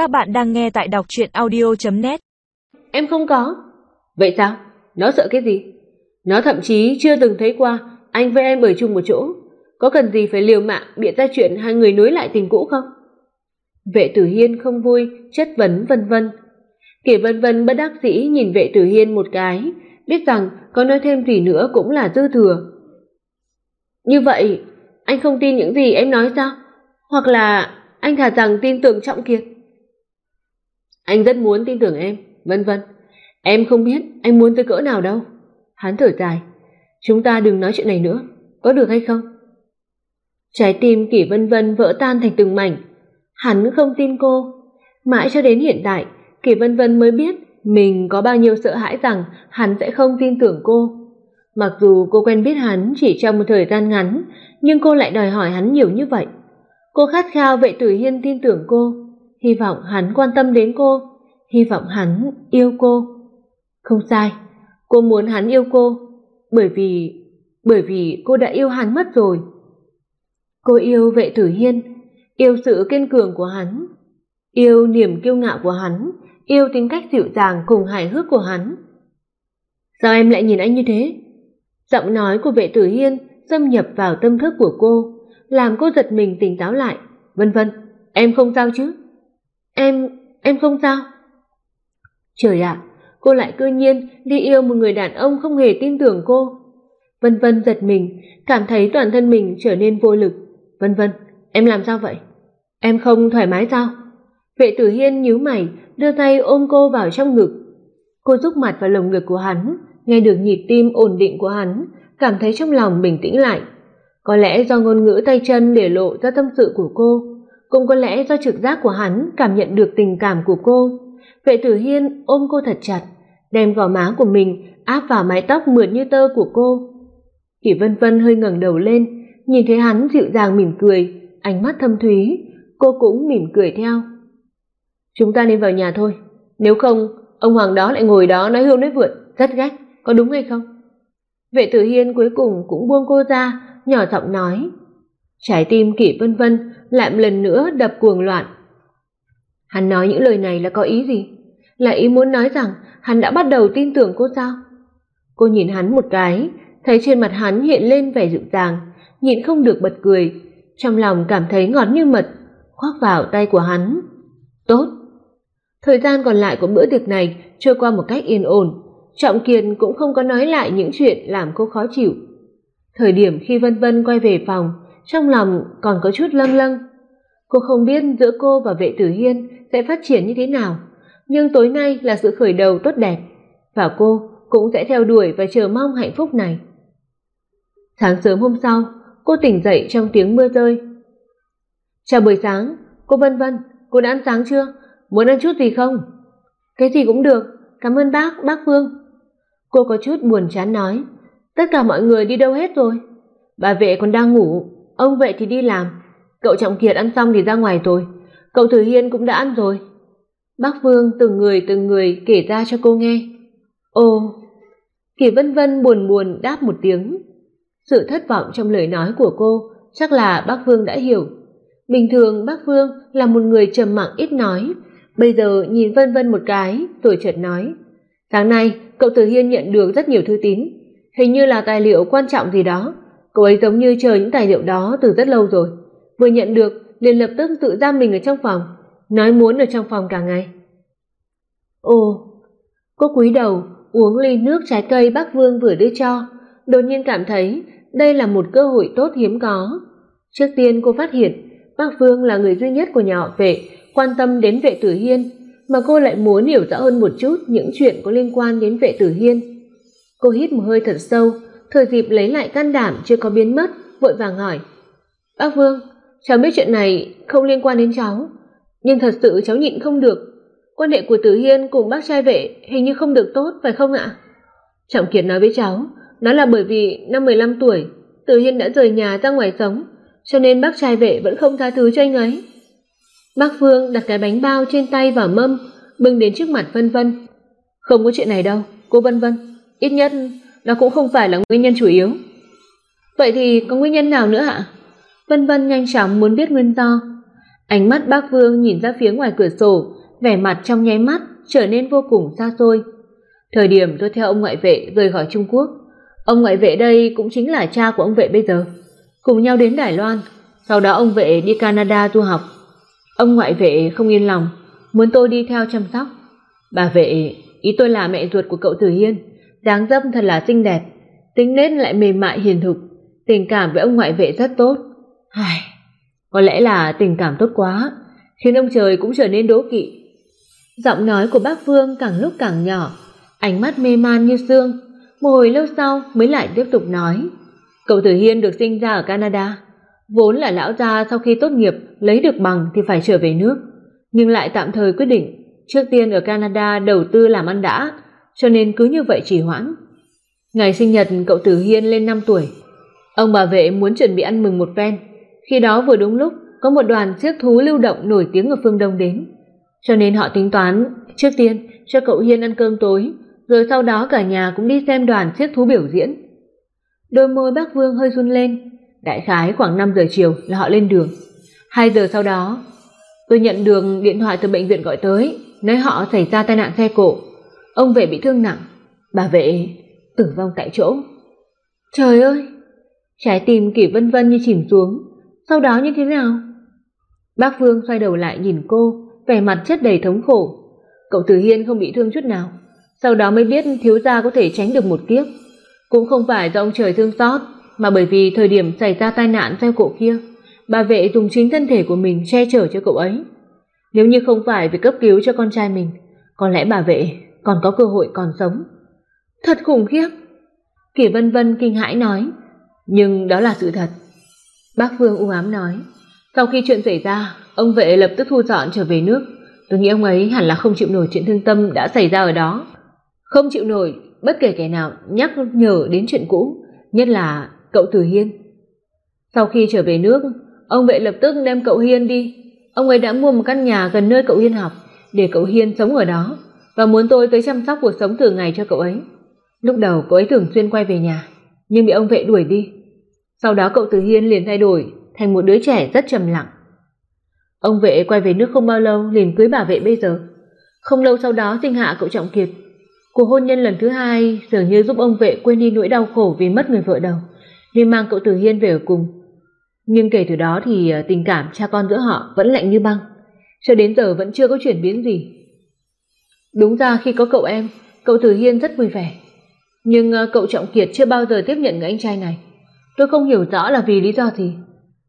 Các bạn đang nghe tại đọc truyện audio.net Em không có. Vậy sao? Nó sợ cái gì? Nó thậm chí chưa từng thấy qua anh với em ở chung một chỗ. Có cần gì phải liều mạng bịa ra chuyện hai người nối lại tình cũ không? Vệ tử hiên không vui, chất vấn vân vân. kể vân vân bất đắc dĩ nhìn vệ tử hiên một cái, biết rằng có nói thêm gì nữa cũng là dư thừa. Như vậy, anh không tin những gì em nói sao? Hoặc là anh thà rằng tin tưởng Trọng Kiệt? Anh rất muốn tin tưởng em, vân vân. Em không biết anh muốn tới cỡ nào đâu. Hắn thở dài. Chúng ta đừng nói chuyện này nữa, có được hay không? Trái tim Kỷ Vân Vân vỡ tan thành từng mảnh. Hắn không tin cô. Mãi cho đến hiện tại, Kỷ Vân Vân mới biết mình có bao nhiêu sợ hãi rằng hắn sẽ không tin tưởng cô. Mặc dù cô quen biết hắn chỉ trong một thời gian ngắn, nhưng cô lại đòi hỏi hắn nhiều như vậy. Cô khát khao vệ tử hiên tin tưởng cô, hy vọng hắn quan tâm đến cô, hy vọng hắn yêu cô. Không sai, cô muốn hắn yêu cô, bởi vì bởi vì cô đã yêu hắn mất rồi. Cô yêu vệ tử hiên, yêu sự kiên cường của hắn, yêu niềm kiêu ngạo của hắn, yêu tính cách dịu dàng cùng hài hước của hắn. Sao em lại nhìn anh như thế? Giọng nói của vệ tử hiên xâm nhập vào tâm thức của cô, làm cô giật mình tỉnh táo lại. Vân vân, em không sao chứ? Em, em không sao. Trời ạ, cô lại cư nhiên đi yêu một người đàn ông không hề tin tưởng cô. Vân vân giật mình, cảm thấy toàn thân mình trở nên vô lực. Vân vân, em làm sao vậy? Em không thoải mái sao? Vệ tử hiên nhíu mày, đưa tay ôm cô vào trong ngực. Cô rúc mặt vào lồng ngực của hắn, nghe được nhịp tim ổn định của hắn, cảm thấy trong lòng bình tĩnh lại. Có lẽ do ngôn ngữ tay chân để lộ ra tâm sự của cô, cũng có lẽ do trực giác của hắn cảm nhận được tình cảm của cô. Vệ Tử Hiên ôm cô thật chặt, đem gò má của mình áp vào mái tóc mượt như tơ của cô. Kỷ Vân Vân hơi ngẩng đầu lên, nhìn thấy hắn dịu dàng mỉm cười, ánh mắt thâm thúy, cô cũng mỉm cười theo. Chúng ta nên vào nhà thôi, nếu không ông hoàng đó lại ngồi đó nói hưu nói vượn, rất ghét, có đúng hay không? Vệ Tử Hiên cuối cùng cũng buông cô ra, nhỏ giọng nói. Trái tim Kỷ Vân Vân lại một lần nữa đập cuồng loạn. Hắn nói những lời này là có ý gì? Là ý muốn nói rằng hắn đã bắt đầu tin tưởng cô sao? Cô nhìn hắn một cái, thấy trên mặt hắn hiện lên vẻ dịu dàng, nhịn không được bật cười, trong lòng cảm thấy ngọt như mật, khoác vào tay của hắn. Tốt. Thời gian còn lại của bữa tiệc này trôi qua một cách yên ổn, Trọng kiên cũng không có nói lại những chuyện làm cô khó chịu. Thời điểm khi Vân Vân quay về phòng, trong lòng còn có chút lâng lâng. Cô không biết giữa cô và vệ tử hiên sẽ phát triển như thế nào, nhưng tối nay là sự khởi đầu tốt đẹp, và cô cũng sẽ theo đuổi và chờ mong hạnh phúc này. Sáng sớm hôm sau, cô tỉnh dậy trong tiếng mưa rơi. Chào buổi sáng, cô Vân Vân, cô đã ăn sáng chưa? Muốn ăn chút gì không? Cái gì cũng được, cảm ơn bác, bác Phương. Cô có chút buồn chán nói, tất cả mọi người đi đâu hết rồi? Bà vệ còn đang ngủ, ông vệ thì đi làm, cậu Trọng Kiệt ăn xong thì ra ngoài rồi, cậu Thử Hiên cũng đã ăn rồi. Bác vương từng người từng người kể ra cho cô nghe. Ồ, Kỳ Vân Vân buồn buồn đáp một tiếng. Sự thất vọng trong lời nói của cô chắc là bác vương đã hiểu. Bình thường bác vương là một người trầm mặc ít nói, bây giờ nhìn Vân Vân một cái rồi chợt nói: "Sáng nay cậu Từ Hiên nhận được rất nhiều thư tín, hình như là tài liệu quan trọng gì đó, cậu ấy giống như chờ những tài liệu đó từ rất lâu rồi, vừa nhận được liền lập tức tự giam mình ở trong phòng, nói muốn ở trong phòng cả ngày." Ồ, cô cúi đầu uống ly nước trái cây bác Vương vừa đưa cho, đột nhiên cảm thấy đây là một cơ hội tốt hiếm có. Trước tiên cô phát hiện, bác Vương là người duy nhất của nhà họ Vệ quan tâm đến Vệ Tử Hiên, mà cô lại muốn hiểu rõ hơn một chút những chuyện có liên quan đến Vệ Tử Hiên. Cô hít một hơi thật sâu, thời dịp lấy lại can đảm chưa có biến mất, vội vàng hỏi: "Bác Vương, cháu biết chuyện này không liên quan đến cháu, nhưng thật sự cháu nhịn không được. Quan hệ của Tử Hiên cùng bác trai Vệ hình như không được tốt phải không ạ?" Trọng Kiệt nói với cháu, nó là bởi vì năm 15 tuổi, Tử Hiên đã rời nhà ra ngoài sống, cho nên bác trai Vệ vẫn không tha thứ cho anh ấy. Bác Phương đặt cái bánh bao trên tay vào mâm, bưng đến trước mặt Vân Vân. Không có chuyện này đâu, cô Vân Vân, ít nhất nó cũng không phải là nguyên nhân chủ yếu. Vậy thì có nguyên nhân nào nữa ạ? Vân Vân nhanh chóng muốn biết nguyên do. Ánh mắt bác Vương nhìn ra phía ngoài cửa sổ, vẻ mặt trong nháy mắt trở nên vô cùng xa xôi. Thời điểm tôi theo ông ngoại vệ rời khỏi Trung Quốc, ông ngoại vệ đây cũng chính là cha của ông vệ bây giờ, cùng nhau đến Đài Loan, sau đó ông vệ đi Canada du học. Ông ngoại vệ không yên lòng, muốn tôi đi theo chăm sóc. Bà vệ, ý tôi là mẹ ruột của cậu Tử Hiên, dáng dấp thật là xinh đẹp, tính nết lại mềm mại hiền thục, tình cảm với ông ngoại vệ rất tốt. Hài, có lẽ là tình cảm tốt quá, khiến ông trời cũng trở nên đố kỵ. Giọng nói của bác Phương càng lúc càng nhỏ, ánh mắt mê man như sương, một hồi lâu sau mới lại tiếp tục nói. Cậu Tử Hiên được sinh ra ở Canada, vốn là lão gia sau khi tốt nghiệp lấy được bằng thì phải trở về nước, nhưng lại tạm thời quyết định trước tiên ở Canada đầu tư làm ăn đã, cho nên cứ như vậy trì hoãn. Ngày sinh nhật cậu Tử Hiên lên 5 tuổi, ông bà vệ muốn chuẩn bị ăn mừng một phen, khi đó vừa đúng lúc có một đoàn xiếc thú lưu động nổi tiếng ở phương Đông đến, cho nên họ tính toán trước tiên cho cậu Hiên ăn cơm tối, rồi sau đó cả nhà cũng đi xem đoàn xiếc thú biểu diễn. Đôi môi bác Vương hơi run lên, đại khái khoảng 5 giờ chiều là họ lên đường. 2 giờ sau đó, tôi nhận được điện thoại từ bệnh viện gọi tới, nói họ xảy ra tai nạn xe cộ. Ông vệ bị thương nặng, bà vệ tử vong tại chỗ. Trời ơi! Trái tim Kỷ Vân Vân như chìm xuống, sau đó như thế nào? Bác Vương xoay đầu lại nhìn cô, vẻ mặt chất đầy thống khổ. Cậu Từ Hiên không bị thương chút nào, sau đó mới biết thiếu gia có thể tránh được một kiếp. Cũng không phải do ông trời thương xót, mà bởi vì thời điểm xảy ra tai nạn xe cộ kia, bà vệ dùng chính thân thể của mình che chở cho cậu ấy. Nếu như không phải vì cấp cứu cho con trai mình, có lẽ bà vệ còn có cơ hội còn sống. Thật khủng khiếp. Kỷ Vân Vân kinh hãi nói, nhưng đó là sự thật. Bác Phương u ám nói, sau khi chuyện xảy ra, ông vệ lập tức thu dọn trở về nước. Tôi nghĩ ông ấy hẳn là không chịu nổi chuyện thương tâm đã xảy ra ở đó. Không chịu nổi bất kể kẻ nào nhắc nhở đến chuyện cũ, nhất là cậu Từ Hiên. Sau khi trở về nước, ông vệ lập tức đem cậu Hiên đi. Ông ấy đã mua một căn nhà gần nơi cậu Hiên học để cậu Hiên sống ở đó và muốn tôi tới chăm sóc cuộc sống thường ngày cho cậu ấy. Lúc đầu cậu ấy thường xuyên quay về nhà, nhưng bị ông vệ đuổi đi. Sau đó cậu Từ Hiên liền thay đổi thành một đứa trẻ rất trầm lặng. Ông vệ quay về nước không bao lâu liền cưới bà vệ bây giờ. Không lâu sau đó sinh hạ cậu Trọng Kiệt. Cuộc hôn nhân lần thứ hai dường như giúp ông vệ quên đi nỗi đau khổ vì mất người vợ đầu, nên mang cậu Từ Hiên về ở cùng. Nhưng kể từ đó thì ờ, tình cảm cha con giữa họ vẫn lạnh như băng, cho đến giờ vẫn chưa có chuyển biến gì. Đúng ra khi có cậu em, cậu Từ Hiên rất vui vẻ. Nhưng ờ, cậu Trọng Kiệt chưa bao giờ tiếp nhận người anh trai này. Tôi không hiểu rõ là vì lý do gì.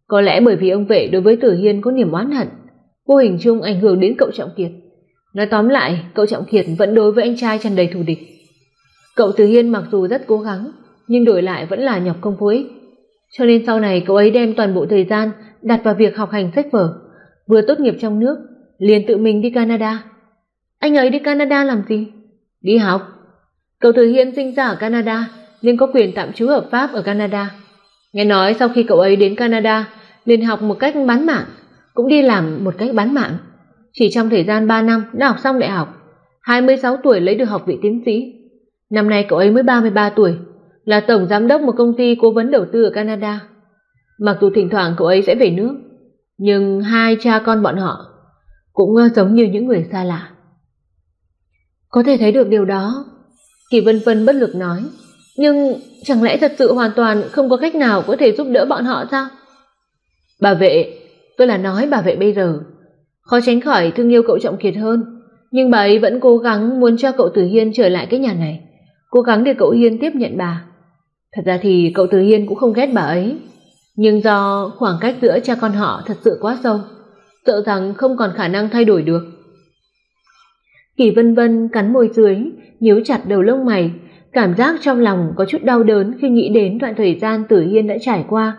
Có lẽ bởi vì ông vệ đối với Tử Hiên có niềm oán hận, vô hình chung ảnh hưởng đến cậu Trọng Kiệt. Nói tóm lại, cậu Trọng Kiệt vẫn đối với anh trai tràn đầy thù địch. Cậu Tử Hiên mặc dù rất cố gắng, nhưng đổi lại vẫn là nhọc công vô ích. Cho nên sau này cậu ấy đem toàn bộ thời gian đặt vào việc học hành sách vở, vừa tốt nghiệp trong nước, liền tự mình đi Canada. Anh ấy đi Canada làm gì? Đi học. Cậu Tử Hiên sinh ra ở Canada, nên có quyền tạm trú hợp pháp ở Canada. Nghe nói sau khi cậu ấy đến Canada, liền học một cách bán mạng, cũng đi làm một cách bán mạng. Chỉ trong thời gian 3 năm đã học xong đại học, 26 tuổi lấy được học vị tiến sĩ. Năm nay cậu ấy mới 33 tuổi, là tổng giám đốc một công ty cố vấn đầu tư ở Canada. Mặc dù thỉnh thoảng cậu ấy sẽ về nước, nhưng hai cha con bọn họ cũng ờ, giống như những người xa lạ. Có thể thấy được điều đó, Kỳ Vân Vân bất lực nói, nhưng chẳng lẽ thật sự hoàn toàn không có cách nào có thể giúp đỡ bọn họ sao? Bà vệ, tôi là nói bà vệ bây giờ, khó tránh khỏi thương yêu cậu Trọng Kiệt hơn, nhưng bà ấy vẫn cố gắng muốn cho cậu Tử Hiên trở lại cái nhà này, cố gắng để cậu Hiên tiếp nhận bà. Thật ra thì cậu Tử Hiên cũng không ghét bà ấy, nhưng do khoảng cách giữa cha con họ thật sự quá sâu, sợ rằng không còn khả năng thay đổi được. Kỳ Vân Vân cắn môi dưới, nhíu chặt đầu lông mày, cảm giác trong lòng có chút đau đớn khi nghĩ đến đoạn thời gian Tử Hiên đã trải qua.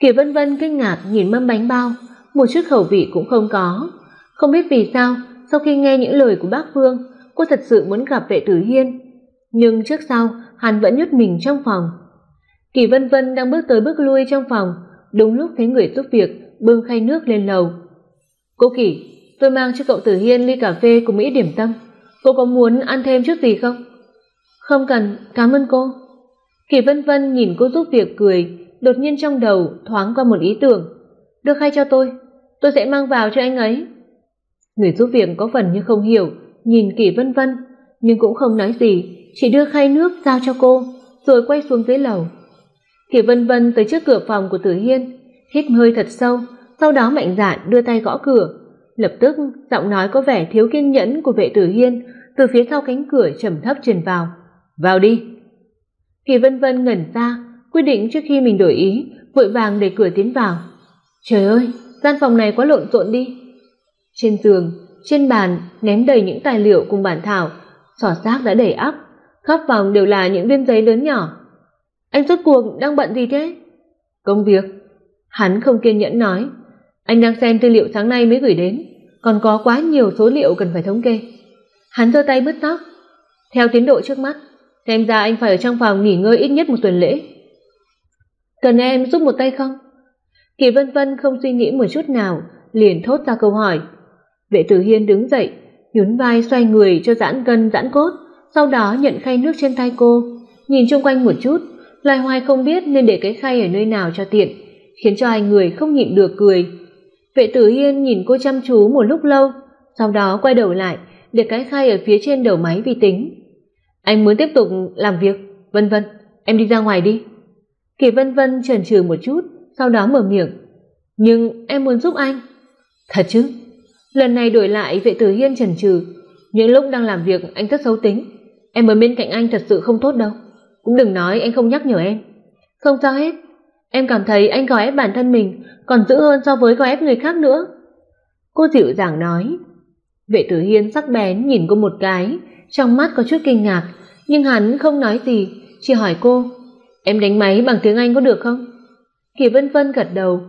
Kỳ Vân Vân kinh ngạc nhìn mâm bánh bao, một chút khẩu vị cũng không có. Không biết vì sao, sau khi nghe những lời của bác vương cô thật sự muốn gặp vệ Tử Hiên. Nhưng trước sau, hắn vẫn nhốt mình trong phòng. Kỳ Vân Vân đang bước tới bước lui trong phòng, đúng lúc thấy người giúp việc bưng khay nước lên lầu. Cô Kỳ, tôi mang cho cậu Tử Hiên ly cà phê cùng Mỹ điểm tâm. Cô có muốn ăn thêm chút gì không? Không cần, cảm ơn cô. Kỳ Vân Vân nhìn cô giúp việc cười, đột nhiên trong đầu thoáng qua một ý tưởng. Đưa khay cho tôi, tôi sẽ mang vào cho anh ấy người giúp việc có phần như không hiểu nhìn kỳ vân vân nhưng cũng không nói gì chỉ đưa khay nước giao cho cô rồi quay xuống dưới lầu kỳ vân vân tới trước cửa phòng của tử hiên hít hơi thật sâu sau đó mạnh dạn đưa tay gõ cửa lập tức giọng nói có vẻ thiếu kiên nhẫn của vệ tử hiên từ phía sau cánh cửa trầm thấp truyền vào vào đi. Kỳ vân vân ngẩn ra, quyết định trước khi mình đổi ý, vội vàng để cửa tiến vào. Trời ơi, gian phòng này quá lộn xộn đi. Trên giường, trên bàn, ném đầy những tài liệu cùng bản thảo sỏ xác đã đầy ắp, khắp phòng đều là những viên giấy lớn nhỏ. Anh rốt cuộc đang bận gì thế? Công việc. Hắn không kiên nhẫn nói. Anh đang xem tư liệu sáng nay mới gửi đến, còn có quá nhiều số liệu cần phải thống kê. Hắn giơ tay bứt tóc. Theo tiến độ trước mắt xem ra anh phải ở trong phòng nghỉ ngơi ít nhất một tuần lễ. Cần em giúp một tay không? Kỳ vân vân không suy nghĩ một chút nào, liền thốt ra câu hỏi. Vệ tử hiên đứng dậy, nhún vai xoay người cho giãn gân, giãn cốt, sau đó nhận khay nước trên tay cô. Nhìn xung quanh một chút loài hoài không biết nên để cái khay ở nơi nào cho tiện, khiến cho hai người không nhịn được cười. Vệ tử hiên nhìn cô chăm chú một lúc lâu, sau đó quay đầu lại, để cái khay ở phía trên đầu máy vi tính anh muốn tiếp tục làm việc. Vân vân, em đi ra ngoài đi. Kỳ vân vân chần chừ một chút, sau đó mở miệng. Nhưng em muốn giúp anh. Thật chứ? Lần này đổi lại, vệ tử hiên chần chừ. Những lúc đang làm việc, anh rất xấu tính. Em ở bên cạnh anh thật sự không tốt đâu. Cũng đừng nói anh không nhắc nhở em. Không sao hết. Em cảm thấy anh gò ép bản thân mình còn dữ hơn so với gò ép người khác nữa. Cô dịu dàng nói. Vệ tử hiên sắc bén nhìn cô một cái trong mắt có chút kinh ngạc, nhưng hắn không nói gì, chỉ hỏi cô, em đánh máy bằng tiếng anh có được không? Kỳ vân vân gật đầu.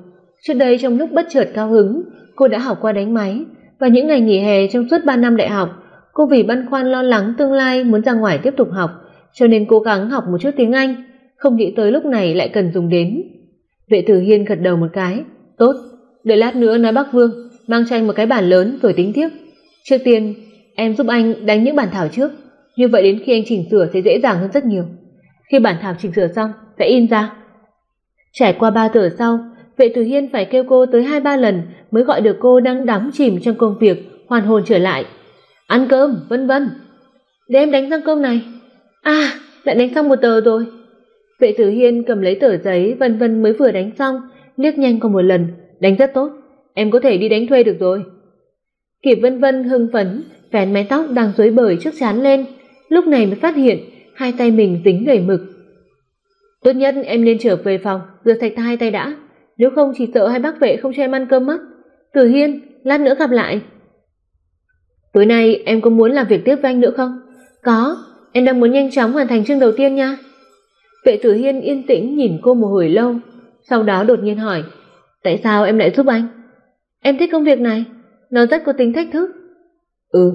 Trước đây trong lúc bất chợt cao hứng, cô đã học qua đánh máy, và những ngày nghỉ hè trong suốt ba năm đại học, cô vì băn khoăn lo lắng tương lai muốn ra ngoài tiếp tục học, cho nên cố gắng học một chút tiếng anh, không nghĩ tới lúc này lại cần dùng đến. Vệ tử hiên gật đầu một cái, tốt, đợi lát nữa nói bắc vương, mang cho anh một cái bản lớn rồi tính tiếp. Trước tiên em giúp anh đánh những bản thảo trước. Như vậy đến khi anh chỉnh sửa sẽ dễ dàng hơn rất nhiều. Khi bản thảo chỉnh sửa xong, sẽ in ra. Trải qua ba tờ sau, vệ tử hiên phải kêu cô tới hai ba lần mới gọi được cô đang đắm chìm trong công việc, hoàn hồn trở lại. Ăn cơm, vân vân. Để em đánh răng cơm này. À lại đánh xong một tờ rồi. Vệ tử hiên cầm lấy tờ giấy, vân vân mới vừa đánh xong, liếc nhanh qua một lần. Đánh rất tốt. Em có thể đi đánh thuê được rồi. Kịp vân vân hưng phấn vén mái tóc đang rối bời trước chán lên, lúc này mới phát hiện hai tay mình dính đầy mực. Tốt nhất em nên trở về phòng, rửa sạch hai tay đã. Nếu không chỉ sợ hai bác vệ không cho em ăn cơm mất. Tử hiên, lát nữa gặp lại. Tối nay em có muốn làm việc tiếp với anh nữa không? Có, em đang muốn nhanh chóng hoàn thành chương đầu tiên nha. Vệ tử hiên yên tĩnh nhìn cô một hồi lâu, sau đó đột nhiên hỏi, tại sao em lại giúp anh? Em thích công việc này. Nó rất có tính thách thức ừ.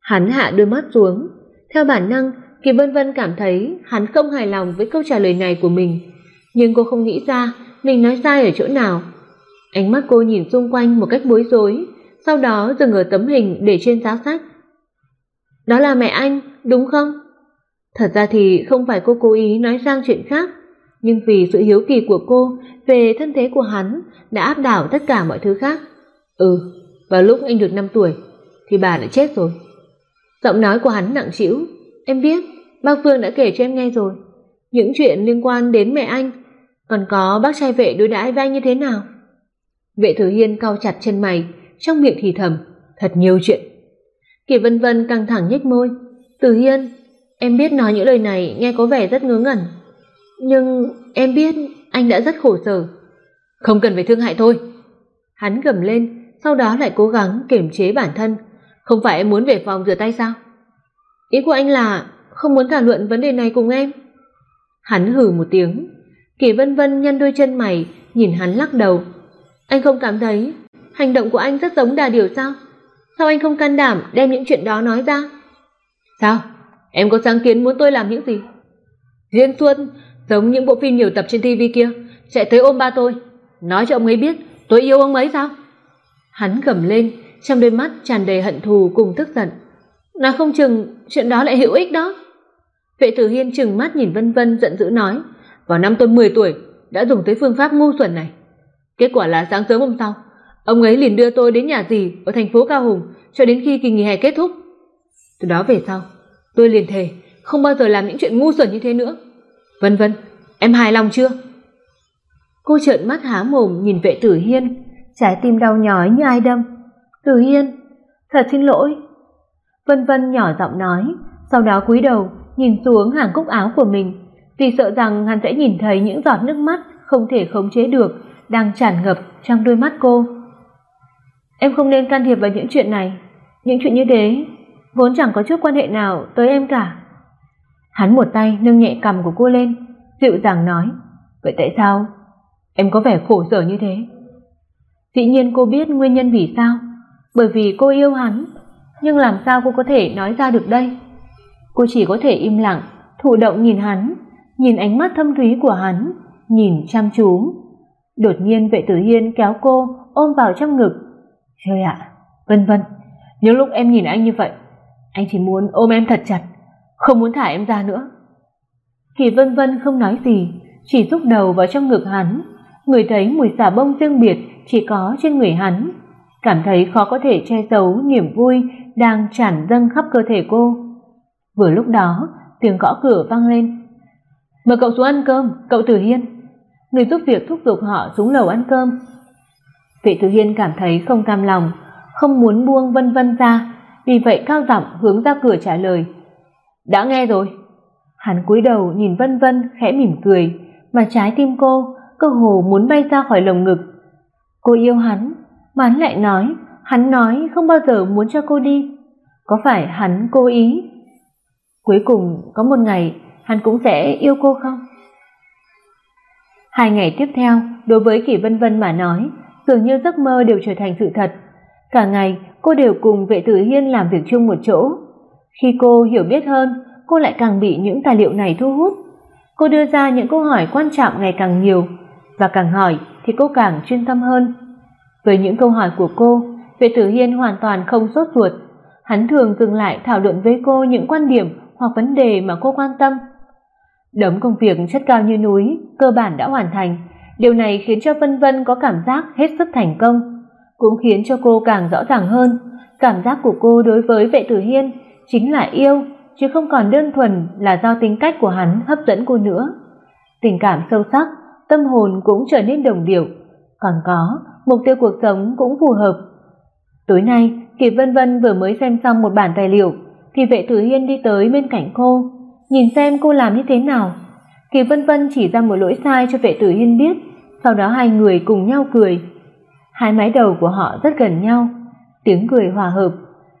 Hắn hạ đôi mắt xuống. Theo bản năng kỳ vân vân cảm thấy hắn không hài lòng với câu trả lời này của mình. Nhưng cô không nghĩ ra mình nói sai ở chỗ nào. Ánh mắt cô nhìn xung quanh một cách bối rối, sau đó dừng ở tấm hình để trên giá sách. Đó là mẹ anh, đúng không? Thật ra thì không phải cô cố ý nói sang chuyện khác, nhưng vì sự hiếu kỳ của cô về thân thế của hắn đã áp đảo tất cả mọi thứ khác. Ừ vào lúc anh được năm tuổi thì bà đã chết rồi. Giọng nói của hắn nặng trĩu. Em biết, bác phương đã kể cho em nghe rồi. Những chuyện liên quan đến mẹ anh, còn có bác trai vệ đối đãi với anh như thế nào? Vệ thừa hiên cau chặt chân mày, trong miệng thì thầm, thật nhiều chuyện. Kỳ vân vân căng thẳng nhếch môi. Từ hiên, em biết nói những lời này nghe có vẻ rất ngớ ngẩn. Nhưng em biết anh đã rất khổ sở. Không cần phải thương hại thôi. Hắn gầm lên, sau đó lại cố gắng kiềm chế bản thân không phải em muốn về phòng rửa tay sao? Ý của anh là không muốn thảo luận vấn đề này cùng em. Hắn hừ một tiếng. Kỳ vân vân nhăn đôi chân mày, nhìn hắn lắc đầu. Anh không cảm thấy hành động của anh rất giống đà điều sao? Sao anh không can đảm đem những chuyện đó nói ra? Sao? Em có sáng kiến muốn tôi làm những gì? Diên xuân, giống những bộ phim nhiều tập trên tv kia, chạy tới ôm ba tôi. Nói cho ông ấy biết, tôi yêu ông ấy sao? Hắn gầm lên trong đôi mắt tràn đầy hận thù cùng tức giận. Nói không chừng, chuyện đó lại hữu ích đó. Vệ tử hiên chừng mắt nhìn vân vân, giận dữ nói, vào năm tôi 10 tuổi, đã dùng tới phương pháp ngu xuẩn này. Kết quả là sáng sớm hôm sau, ông ấy liền đưa tôi đến nhà dì ở thành phố cao hùng cho đến khi kỳ nghỉ hè kết thúc. Từ đó về sau, tôi liền thề không bao giờ làm những chuyện ngu xuẩn như thế nữa. Vân vân, em hài lòng chưa? Cô trợn mắt há mồm nhìn vệ tử hiên, trái tim đau nhói như ai đâm. Từ hiên thật xin lỗi. Vân vân nhỏ giọng nói, sau đó cúi đầu, nhìn xuống hàng cúc áo của mình, vì sợ rằng hắn sẽ nhìn thấy những giọt nước mắt không thể khống chế được đang tràn ngập trong đôi mắt cô. Em không nên can thiệp vào những chuyện này. Những chuyện như thế, vốn chẳng có chút quan hệ nào tới em cả. Hắn một tay nâng nhẹ cằm của cô lên, dịu dàng nói, vậy tại sao? Em có vẻ khổ sở như thế. Dĩ nhiên cô biết nguyên nhân vì sao bởi vì cô yêu hắn. Nhưng làm sao cô có thể nói ra được đây? Cô chỉ có thể im lặng, thụ động nhìn hắn, nhìn ánh mắt thâm thúy của hắn, nhìn chăm chú. Đột nhiên vệ tử hiên kéo cô ôm vào trong ngực. Trời ạ, vân vân những lúc em nhìn anh như vậy, anh chỉ muốn ôm em thật chặt, không muốn thả em ra nữa. Kỳ vân vân không nói gì, chỉ rúc đầu vào trong ngực hắn. Người thấy mùi xà bông riêng biệt chỉ có trên người hắn cảm thấy khó có thể che giấu niềm vui đang tràn dâng khắp cơ thể cô. Vừa lúc đó, tiếng gõ cửa vang lên. Mời cậu xuống ăn cơm, cậu tử hiên. Người giúp việc thúc giục họ xuống lầu ăn cơm. Vệ tử hiên cảm thấy không cam lòng, không muốn buông vân vân ra, vì vậy cao giọng hướng ra cửa trả lời. Đã nghe rồi. Hắn cúi đầu nhìn vân vân, khẽ mỉm cười, mà trái tim cô cơ hồ muốn bay ra khỏi lồng ngực. Cô yêu hắn mà hắn lại nói, hắn nói không bao giờ muốn cho cô đi. Có phải hắn cố ý? Cuối cùng, có một ngày, hắn cũng sẽ yêu cô không? Hai ngày tiếp theo, đối với kỷ vân vân mà nói, dường như giấc mơ đều trở thành sự thật. Cả ngày, cô đều cùng vệ tử hiên làm việc chung một chỗ. Khi cô hiểu biết hơn, cô lại càng bị những tài liệu này thu hút. Cô đưa ra những câu hỏi quan trọng ngày càng nhiều. Và càng hỏi thì cô càng chuyên tâm hơn với những câu hỏi của cô, vệ tử hiên hoàn toàn không sốt ruột. Hắn thường dừng lại thảo luận với cô những quan điểm hoặc vấn đề mà cô quan tâm. Đống công việc chất cao như núi, cơ bản đã hoàn thành. Điều này khiến cho vân vân có cảm giác hết sức thành công. Cũng khiến cho cô càng rõ ràng hơn, cảm giác của cô đối với vệ tử hiên chính là yêu, chứ không còn đơn thuần là do tính cách của hắn hấp dẫn cô nữa. Tình cảm sâu sắc, tâm hồn cũng trở nên đồng điệu. Còn có mục tiêu cuộc sống cũng phù hợp. Tối nay, kỳ vân vân vừa mới xem xong một bản tài liệu, thì vệ tử hiên đi tới bên cạnh cô, nhìn xem cô làm như thế nào. Kỳ vân vân chỉ ra một lỗi sai cho vệ tử hiên biết, sau đó hai người cùng nhau cười. Hai mái đầu của họ rất gần nhau, tiếng cười hòa hợp,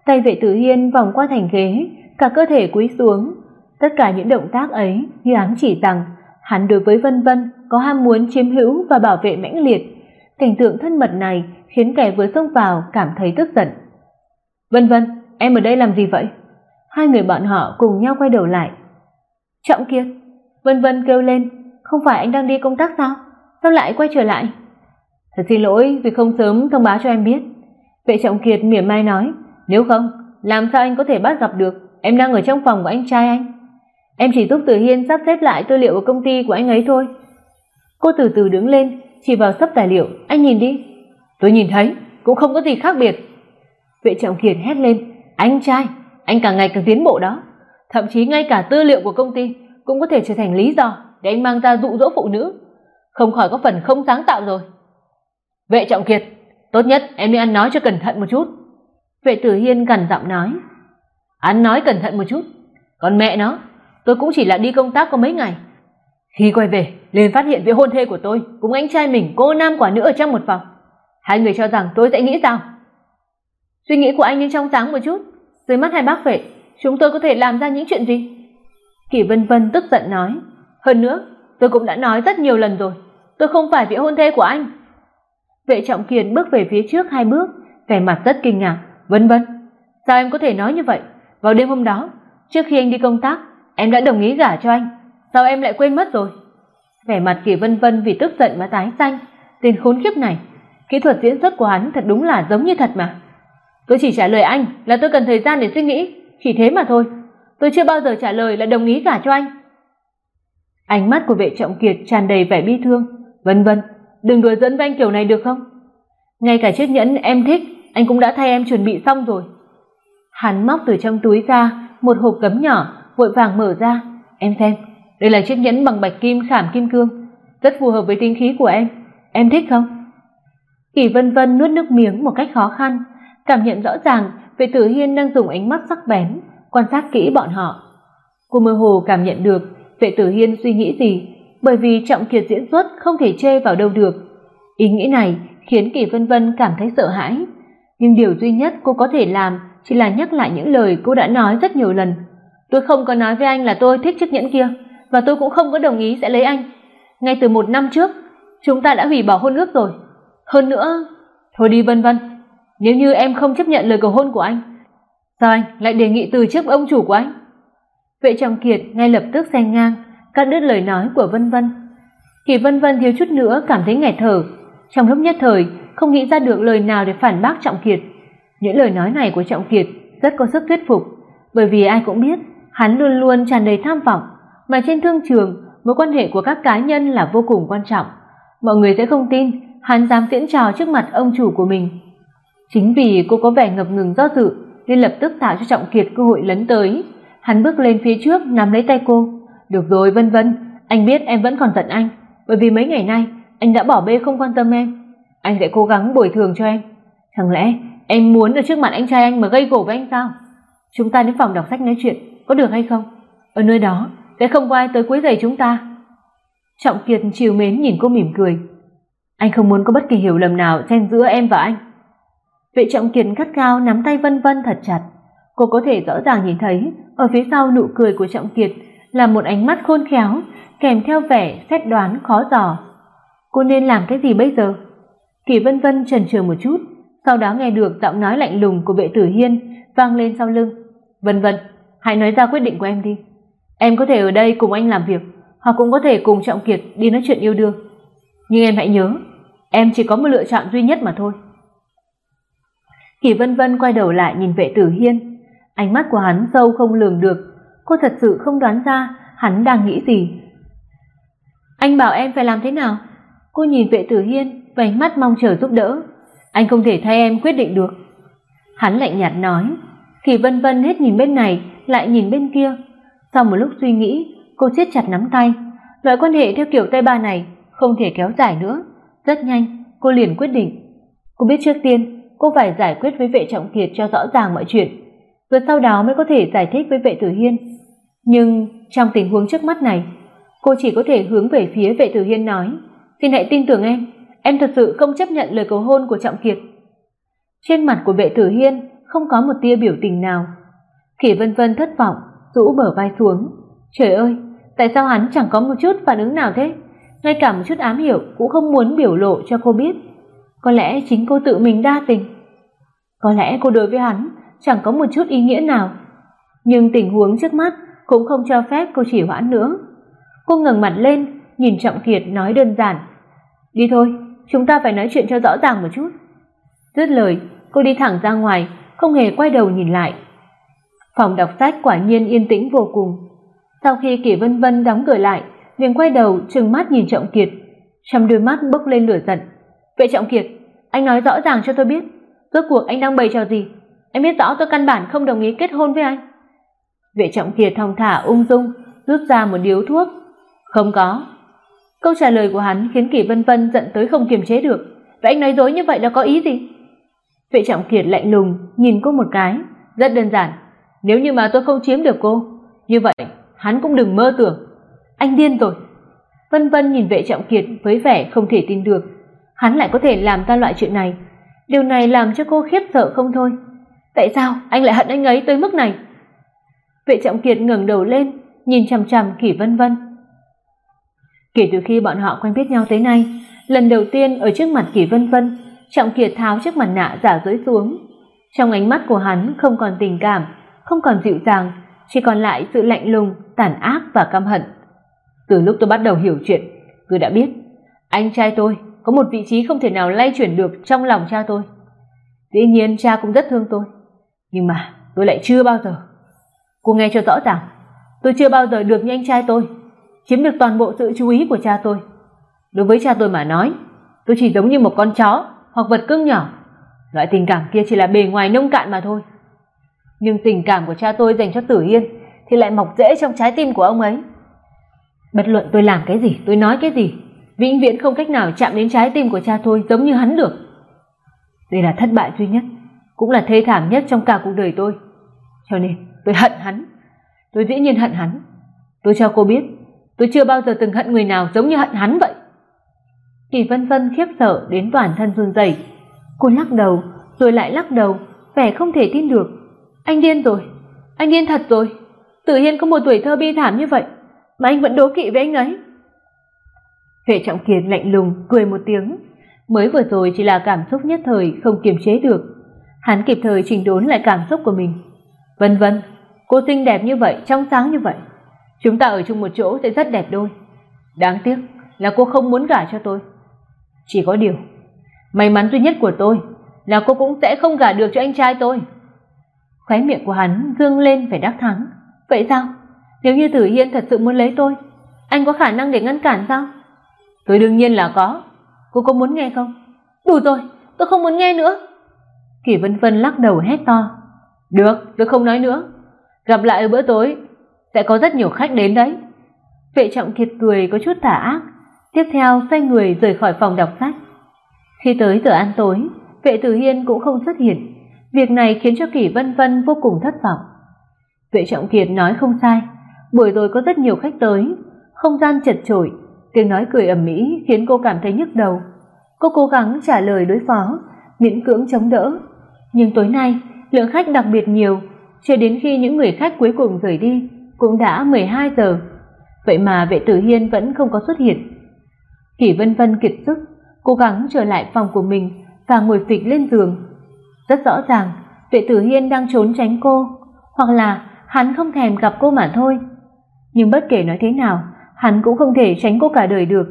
tay vệ tử hiên vòng qua thành ghế, cả cơ thể cúi xuống. Tất cả những động tác ấy như ám chỉ rằng hắn đối với vân vân có ham muốn chiếm hữu và bảo vệ mãnh liệt cảnh tượng thân mật này khiến kẻ vừa xông vào cảm thấy tức giận. Vân vân, em ở đây làm gì vậy? Hai người bọn họ cùng nhau quay đầu lại. Trọng kiệt vân vân kêu lên, không phải anh đang đi công tác sao? Sao lại quay trở lại? Thật xin lỗi vì không sớm thông báo cho em biết. Vệ trọng kiệt mỉa mai nói, nếu không, làm sao anh có thể bắt gặp được? Em đang ở trong phòng của anh trai anh. Em chỉ giúp từ hiên sắp xếp lại tư liệu của công ty của anh ấy thôi. Cô từ từ đứng lên chỉ vào sấp tài liệu, anh nhìn đi. Tôi nhìn thấy, cũng không có gì khác biệt. Vệ trọng kiệt hét lên, anh trai, anh càng ngày càng tiến bộ đó. Thậm chí ngay cả tư liệu của công ty cũng có thể trở thành lý do để anh mang ra dụ dỗ phụ nữ. Không khỏi có phần không sáng tạo rồi. Vệ trọng kiệt, tốt nhất em nên ăn nói cho cẩn thận một chút. Vệ tử hiên gằn giọng nói. Ăn nói cẩn thận một chút. Còn mẹ nó, tôi cũng chỉ là đi công tác có mấy ngày khi quay về, liền phát hiện vị hôn thê của tôi cùng anh trai mình, cô nam quả nữ ở trong một phòng. Hai người cho rằng tôi sẽ nghĩ sao? Suy nghĩ của anh nên trong sáng một chút, dưới mắt hai bác vệ chúng tôi có thể làm ra những chuyện gì? Kỷ vân vân tức giận nói, hơn nữa, tôi cũng đã nói rất nhiều lần rồi, tôi không phải vị hôn thê của anh. Vệ trọng Kiền bước về phía trước hai bước, vẻ mặt rất kinh ngạc, vân vân, sao em có thể nói như vậy? Vào đêm hôm đó, trước khi anh đi công tác, em đã đồng ý gả cho anh sao em lại quên mất rồi? Vẻ mặt kỳ vân vân vì tức giận mà tái xanh. Tên khốn kiếp này, kỹ thuật diễn xuất của hắn thật đúng là giống như thật mà. Tôi chỉ trả lời anh là tôi cần thời gian để suy nghĩ, chỉ thế mà thôi. Tôi chưa bao giờ trả lời là đồng ý cả cho anh. Ánh mắt của vệ trọng kiệt tràn đầy vẻ bi thương. Vân vân, đừng đùa dẫn với anh kiểu này được không? Ngay cả chiếc nhẫn em thích, anh cũng đã thay em chuẩn bị xong rồi. Hắn móc từ trong túi ra một hộp cấm nhỏ, vội vàng mở ra. Em xem đây là chiếc nhẫn bằng bạch kim khảm kim cương. Rất phù hợp với tính khí của em. Em thích không? Kỳ vân vân nuốt nước miếng một cách khó khăn, cảm nhận rõ ràng vệ tử hiên đang dùng ánh mắt sắc bén, quan sát kỹ bọn họ. Cô mơ hồ cảm nhận được vệ tử hiên suy nghĩ gì, bởi vì trọng kiệt diễn xuất không thể chê vào đâu được. Ý nghĩ này khiến kỳ vân vân cảm thấy sợ hãi. Nhưng điều duy nhất cô có thể làm chỉ là nhắc lại những lời cô đã nói rất nhiều lần. Tôi không có nói với anh là tôi thích chiếc nhẫn kia và tôi cũng không có đồng ý sẽ lấy anh. Ngay từ một năm trước, chúng ta đã hủy bỏ hôn ước rồi. Hơn nữa, thôi đi vân vân, nếu như em không chấp nhận lời cầu hôn của anh, sao anh lại đề nghị từ chức ông chủ của anh? Vệ trọng kiệt ngay lập tức xen ngang, cắt đứt lời nói của vân vân. Kỳ vân vân thiếu chút nữa cảm thấy nghẹt thở, trong lúc nhất thời, không nghĩ ra được lời nào để phản bác trọng kiệt. Những lời nói này của trọng kiệt rất có sức thuyết phục, bởi vì ai cũng biết, hắn luôn luôn tràn đầy tham vọng mà trên thương trường, mối quan hệ của các cá nhân là vô cùng quan trọng. Mọi người sẽ không tin, hắn dám diễn trò trước mặt ông chủ của mình. Chính vì cô có vẻ ngập ngừng do dự, nên lập tức tạo cho trọng kiệt cơ hội lấn tới. Hắn bước lên phía trước, nắm lấy tay cô. Được rồi, vân vân, anh biết em vẫn còn giận anh, bởi vì mấy ngày nay, anh đã bỏ bê không quan tâm em. Anh sẽ cố gắng bồi thường cho em. Chẳng lẽ, em muốn ở trước mặt anh trai anh mà gây gổ với anh sao? Chúng ta đến phòng đọc sách nói chuyện, có được hay không? Ở nơi đó sẽ không có ai tới quấy rầy chúng ta. Trọng kiệt chiều mến nhìn cô mỉm cười. Anh không muốn có bất kỳ hiểu lầm nào xen giữa em và anh. Vệ trọng kiệt gắt gao nắm tay vân vân thật chặt. Cô có thể rõ ràng nhìn thấy, ở phía sau nụ cười của trọng kiệt là một ánh mắt khôn khéo, kèm theo vẻ xét đoán khó dò. Cô nên làm cái gì bây giờ? Kỳ vân vân chần chừ một chút, sau đó nghe được giọng nói lạnh lùng của vệ tử hiên vang lên sau lưng. Vân vân, hãy nói ra quyết định của em đi em có thể ở đây cùng anh làm việc, hoặc cũng có thể cùng trọng kiệt đi nói chuyện yêu đương. Nhưng em hãy nhớ, em chỉ có một lựa chọn duy nhất mà thôi. Kỳ vân vân quay đầu lại nhìn vệ tử hiên. Ánh mắt của hắn sâu không lường được. Cô thật sự không đoán ra hắn đang nghĩ gì. Anh bảo em phải làm thế nào? Cô nhìn vệ tử hiên với ánh mắt mong chờ giúp đỡ. Anh không thể thay em quyết định được. Hắn lạnh nhạt nói. Kỳ vân vân hết nhìn bên này, lại nhìn bên kia sau một lúc suy nghĩ, cô siết chặt nắm tay. Loại quan hệ theo kiểu tay ba này không thể kéo dài nữa. Rất nhanh, cô liền quyết định. Cô biết trước tiên, cô phải giải quyết với vệ trọng kiệt cho rõ ràng mọi chuyện. Rồi sau đó mới có thể giải thích với vệ tử hiên. Nhưng trong tình huống trước mắt này, cô chỉ có thể hướng về phía vệ tử hiên nói, xin hãy tin tưởng em. Em thật sự không chấp nhận lời cầu hôn của trọng kiệt. Trên mặt của vệ tử hiên không có một tia biểu tình nào. Kỷ vân vân thất vọng rũ bờ vai xuống. Trời ơi, tại sao hắn chẳng có một chút phản ứng nào thế? Ngay cả một chút ám hiểu cũng không muốn biểu lộ cho cô biết. Có lẽ chính cô tự mình đa tình. Có lẽ cô đối với hắn chẳng có một chút ý nghĩa nào. Nhưng tình huống trước mắt cũng không cho phép cô chỉ hoãn nữa. Cô ngẩng mặt lên, nhìn trọng kiệt nói đơn giản. Đi thôi, chúng ta phải nói chuyện cho rõ ràng một chút. Dứt lời, cô đi thẳng ra ngoài, không hề quay đầu nhìn lại phòng đọc sách quả nhiên yên tĩnh vô cùng. Sau khi kỷ vân vân đóng cửa lại, liền quay đầu trừng mắt nhìn trọng kiệt. Trong đôi mắt bốc lên lửa giận. Vệ trọng kiệt, anh nói rõ ràng cho tôi biết, rốt cuộc anh đang bày trò gì? Em biết rõ tôi căn bản không đồng ý kết hôn với anh. Vệ trọng kiệt thong thả ung dung, rút ra một điếu thuốc. Không có. Câu trả lời của hắn khiến kỷ vân vân giận tới không kiềm chế được. Vậy anh nói dối như vậy là có ý gì? Vệ trọng kiệt lạnh lùng nhìn cô một cái, rất đơn giản nếu như mà tôi không chiếm được cô, như vậy hắn cũng đừng mơ tưởng. Anh điên rồi. Vân vân nhìn vệ trọng kiệt với vẻ không thể tin được. Hắn lại có thể làm ra loại chuyện này. Điều này làm cho cô khiếp sợ không thôi. Tại sao anh lại hận anh ấy tới mức này? Vệ trọng kiệt ngẩng đầu lên, nhìn chằm chằm kỷ vân vân. Kể từ khi bọn họ quen biết nhau tới nay, lần đầu tiên ở trước mặt kỷ vân vân, trọng kiệt tháo chiếc mặt nạ giả dối xuống. Trong ánh mắt của hắn không còn tình cảm không còn dịu dàng, chỉ còn lại sự lạnh lùng, tàn ác và căm hận từ lúc tôi bắt đầu hiểu chuyện, tôi đã biết, anh trai tôi có một vị trí không thể nào lay chuyển được trong lòng cha tôi dĩ nhiên cha cũng rất thương tôi, nhưng mà tôi lại chưa bao giờ cô nghe cho rõ ràng, tôi chưa bao giờ được như anh trai tôi, chiếm được toàn bộ sự chú ý của cha tôi đối với cha tôi mà nói, tôi chỉ giống như một con chó hoặc vật cưng nhỏ. Loại tình cảm kia chỉ là bề ngoài nông cạn mà thôi. Nhưng tình cảm của cha tôi dành cho Tử Hiên thì lại mọc rễ trong trái tim của ông ấy. Bất luận tôi làm cái gì, tôi nói cái gì, vĩnh viễn không cách nào chạm đến trái tim của cha tôi giống như hắn được. Đây là thất bại duy nhất, cũng là thê thảm nhất trong cả cuộc đời tôi. Cho nên tôi hận hắn. Tôi dĩ nhiên hận hắn. Tôi cho cô biết, tôi chưa bao giờ từng hận người nào giống như hận hắn vậy. Kỳ Vân Vân khiếp sợ đến toàn thân run rẩy. Cô lắc đầu, rồi lại lắc đầu, vẻ không thể tin được. Anh điên rồi, anh điên thật rồi. Tử Hiên có một tuổi thơ bi thảm như vậy, mà anh vẫn đố kỵ với anh ấy. Vệ Trọng Kiệt lạnh lùng cười một tiếng, mới vừa rồi chỉ là cảm xúc nhất thời không kiềm chế được. Hắn kịp thời chỉnh đốn lại cảm xúc của mình. Vân vân, cô xinh đẹp như vậy, trong sáng như vậy, chúng ta ở chung một chỗ sẽ rất đẹp đôi. Đáng tiếc là cô không muốn gả cho tôi. Chỉ có điều, may mắn duy nhất của tôi là cô cũng sẽ không gả được cho anh trai tôi. Khóe miệng của hắn dương lên vẻ đắc thắng. Vậy sao? Nếu như Tử Hiên thật sự muốn lấy tôi, anh có khả năng để ngăn cản sao? Tôi đương nhiên là có. Cô có muốn nghe không? Đủ rồi, tôi không muốn nghe nữa. Kỷ Vân Vân lắc đầu hét to. Được, tôi không nói nữa. Gặp lại ở bữa tối, sẽ có rất nhiều khách đến đấy. Vệ Trọng Kiệt cười có chút tà ác, tiếp theo xoay người rời khỏi phòng đọc sách. Khi tới giờ ăn tối, Vệ Tử Hiên cũng không xuất hiện. Việc này khiến cho Kỷ Vân Vân vô cùng thất vọng. Vệ Trọng Kiệt nói không sai, buổi tối có rất nhiều khách tới, không gian chật chội, tiếng nói cười ầm ĩ khiến cô cảm thấy nhức đầu. Cô cố gắng trả lời đối phó, miễn cưỡng chống đỡ, nhưng tối nay lượng khách đặc biệt nhiều, cho đến khi những người khách cuối cùng rời đi cũng đã 12 giờ. Vậy mà Vệ Tử Hiên vẫn không có xuất hiện. Kỷ Vân Vân kiệt sức, cố gắng trở lại phòng của mình và ngồi phịch lên giường. Rất rõ ràng, Vệ Tử Hiên đang trốn tránh cô, hoặc là hắn không thèm gặp cô mà thôi. Nhưng bất kể nói thế nào, hắn cũng không thể tránh cô cả đời được.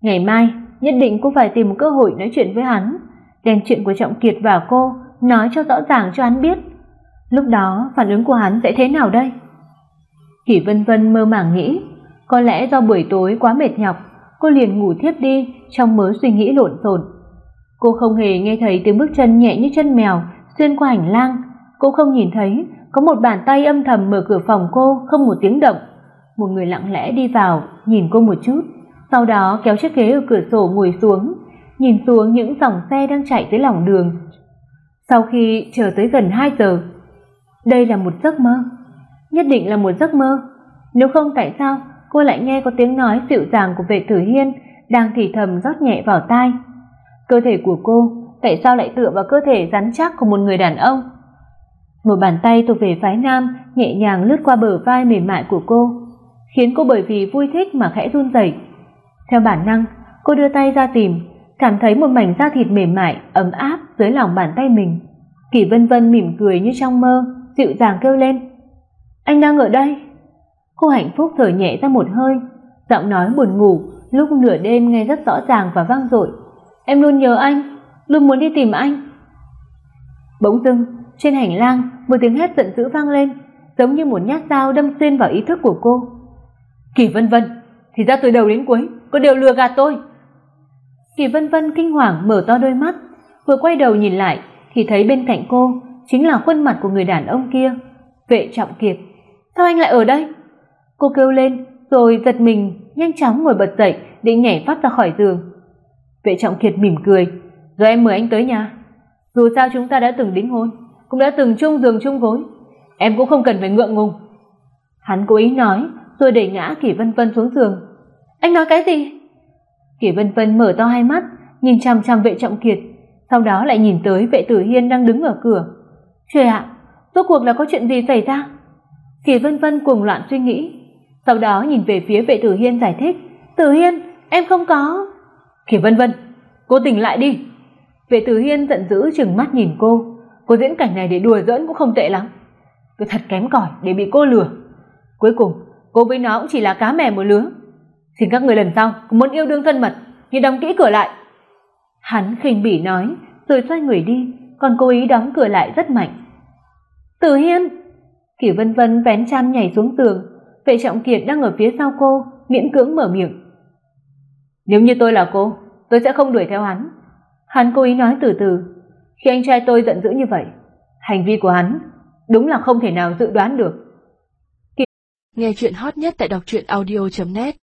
Ngày mai, nhất định cô phải tìm một cơ hội nói chuyện với hắn, đem chuyện của Trọng Kiệt và cô nói cho rõ ràng cho hắn biết. Lúc đó, phản ứng của hắn sẽ thế nào đây? Kỷ Vân Vân mơ màng nghĩ, có lẽ do buổi tối quá mệt nhọc, cô liền ngủ thiếp đi trong mớ suy nghĩ lộn xộn. Cô không hề nghe thấy tiếng bước chân nhẹ như chân mèo xuyên qua hành lang, cũng không nhìn thấy có một bàn tay âm thầm mở cửa phòng cô không một tiếng động. Một người lặng lẽ đi vào, nhìn cô một chút, sau đó kéo chiếc ghế ở cửa sổ ngồi xuống, nhìn xuống những dòng xe đang chạy tới lòng đường. Sau khi chờ tới gần 2 giờ, đây là một giấc mơ, nhất định là một giấc mơ. Nếu không tại sao cô lại nghe có tiếng nói dịu dàng của vệ tử hiên đang thì thầm rót nhẹ vào tai. Cơ thể của cô tại sao lại tựa vào cơ thể rắn chắc của một người đàn ông? Một bàn tay thuộc về phái nam nhẹ nhàng lướt qua bờ vai mềm mại của cô, khiến cô bởi vì vui thích mà khẽ run rẩy. Theo bản năng, cô đưa tay ra tìm, cảm thấy một mảnh da thịt mềm mại ấm áp dưới lòng bàn tay mình. Kỳ Vân Vân mỉm cười như trong mơ, dịu dàng kêu lên: "Anh đang ở đây?" Cô hạnh phúc thở nhẹ ra một hơi, giọng nói buồn ngủ lúc nửa đêm nghe rất rõ ràng và vang dội. "Em luôn nhớ anh, luôn muốn đi tìm anh." Bỗng dưng, trên hành lang, một tiếng hét giận dữ vang lên, giống như một nhát dao đâm xuyên vào ý thức của cô. "Kỳ Vân Vân, thì ra từ đầu đến cuối, cô đều lừa gạt tôi." Kỳ Vân Vân kinh hoàng mở to đôi mắt, vừa quay đầu nhìn lại thì thấy bên cạnh cô chính là khuôn mặt của người đàn ông kia, Vệ Trọng Kiệt. "Sao anh lại ở đây?" Cô kêu lên, rồi giật mình, nhanh chóng ngồi bật dậy, định nhảy phát ra khỏi giường. Vệ Trọng Kiệt mỉm cười, "Rồi em mời anh tới nhà. Dù sao chúng ta đã từng đính hôn, cũng đã từng chung giường chung gối, em cũng không cần phải ngượng ngùng." Hắn cố ý nói, rồi đẩy ngã Kỷ Vân Vân xuống giường. "Anh nói cái gì?" Kỷ Vân Vân mở to hai mắt, nhìn chằm chằm Vệ Trọng Kiệt, sau đó lại nhìn tới Vệ Tử Hiên đang đứng ở cửa. "Trời ạ, rốt cuộc là có chuyện gì xảy ra?" Kỷ Vân Vân cuồng loạn suy nghĩ, sau đó nhìn về phía Vệ Tử Hiên giải thích, "Tử Hiên, em không có." "Kỷ Vân Vân, cô tỉnh lại đi." Vệ Tử Hiên giận dữ trừng mắt nhìn cô, cô diễn cảnh này để đùa giỡn cũng không tệ lắm. Tôi thật kém cỏi để bị cô lừa. Cuối cùng, cô với nó cũng chỉ là cá mè một lứa. Xin các người lần sau cũng muốn yêu đương thân mật thì đóng kỹ cửa lại. Hắn khinh bỉ nói, rồi xoay người đi, còn cố ý đóng cửa lại rất mạnh. Tử Hiên, Kỷ Vân Vân vén chăn nhảy xuống giường, Vệ Trọng Kiệt đang ở phía sau cô, miễn cưỡng mở miệng. Nếu như tôi là cô, tôi sẽ không đuổi theo hắn. Hắn cố ý nói từ từ, khi anh trai tôi giận dữ như vậy, hành vi của hắn đúng là không thể nào dự đoán được. Nghe chuyện hot nhất tại đọc truyện audio.net